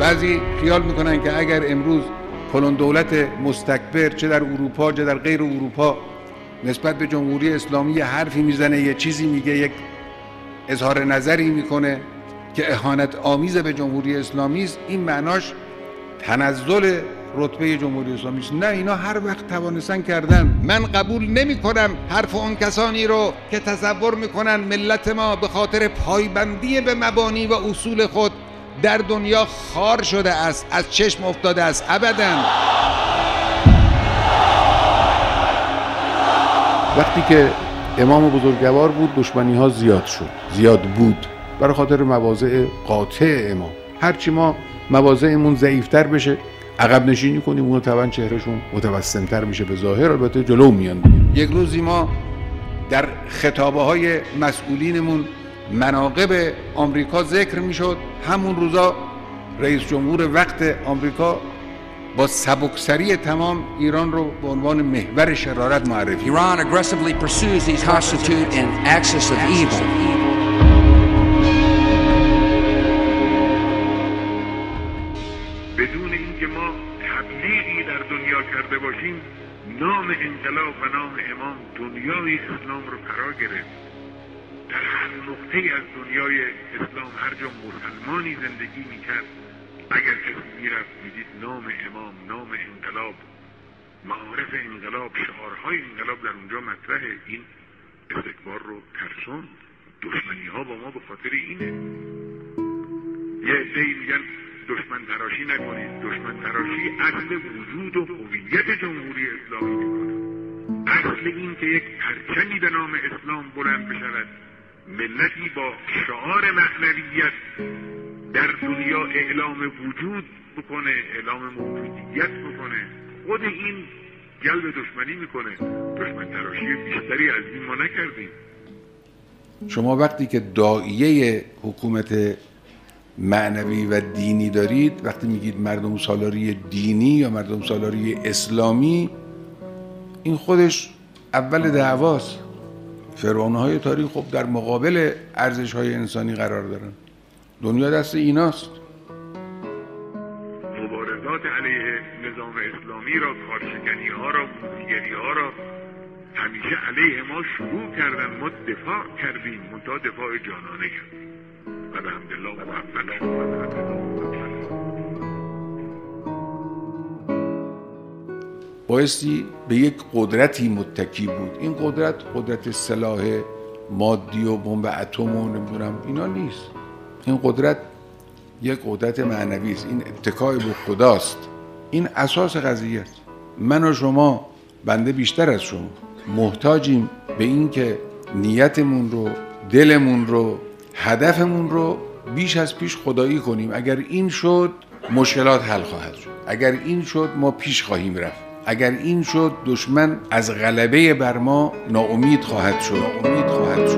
بعضی خیال می‌کنن که اگر امروز کلون دولت مستکبر چه در اروپا چه در غیر اروپا نسبت به جمهوری اسلامی حرفی می‌زنه یه چیزی میگه یک اظهار نظری می‌کنه که اهانت آمیز به جمهوری اسلامی است. این معناش تنزل رتبه جمهوری اسلامی است. نه اینا هر وقت توانستن کردن. من قبول نمی کنم حرف اون کسانی رو که تصور می‌کنن ملت ما به خاطر پایبندی به مبانی و اصول خود در دنیا خار شده است از چشم افتاده است ابدا. وقتی که امام بزرگوار بود دشمنی ها زیاد شد زیاد بود. برای خاطر مواضع قاطع امام. هرچی ما مواضعمون ضعیفتر بشه عقب نشینی کنیم اونو طبعا چهرهشون متوسمتر میشه به ظاهر البته جلو میان. یک روزی ما در خطابه های مسئولینمون مناقب آمریکا ذکر می‌شد. همون روزا رئیس جمهور وقت آمریکا با سبکسری تمام ایران رو به عنوان محور شرارت معرفی Iran aggressively pursues these constitute an axis of evil. بدون اینکه ما تبلیغی در دنیا کرده باشیم نام انقلاب و نام امام دنیای اسلام رو فرا گرفت در هر نقطه از دنیای اسلام هر جا مسلمانی زندگی می‌کرد اگر کسی می‌رفت می‌دید نام امام نام انقلاب معارف انقلاب شعارهای انقلاب در اونجا مطرحه این استکبار رو ترسون. دشمنی ها با ما به خاطر اینه. یه عده‌ای میگن دشمن تراشی نکنید. دشمن تراشی اصل وجود و هویت جمهوری اسلامی می‌کنه. اصل این که یک پرچمی به نام اسلام بلند بشود. ملتی با شعار معنویت در دنیا اعلام وجود بکنه اعلام موجودیت بکنه. خود این جلب دشمنی می‌کنه. دشمن تراشی بیشتری از این ما نکردیم. شما وقتی که دائیه حکومت معنوی و دینی دارید وقتی میگید مردم سالاری دینی یا مردم سالاری اسلامی این خودش اول دعواست. فرعونهای تاریخ خب در مقابل ارزش های انسانی قرار دارن. دنیا دست ایناست. مبارزات علیه نظام اسلامی را کارشکنی ها را موسیگری ها را همیشه علیه ما شروع کردن. ما دفاع کردیم. منتها دفاع جانانه کردیم و به حمدالله موفق شد بایستی به یک قدرتی متکی بود. این قدرت قدرت سلاح مادی و بمب اتم و نمی‌دونم اینا نیست. این قدرت یک قدرت معنوی است. این اتکای به خداست. این اساس قضیه است. من و شما بنده بیشتر از شما محتاجیم به اینکه نیتمون رو دلمون رو هدفمون رو بیش از پیش خدایی کنیم. اگر این شد مشکلات حل خواهد شد. اگر این شد ما پیش خواهیم رفت. اگر این شد دشمن از غلبه بر ما ناامید خواهد شد. ناامید خواهد شد.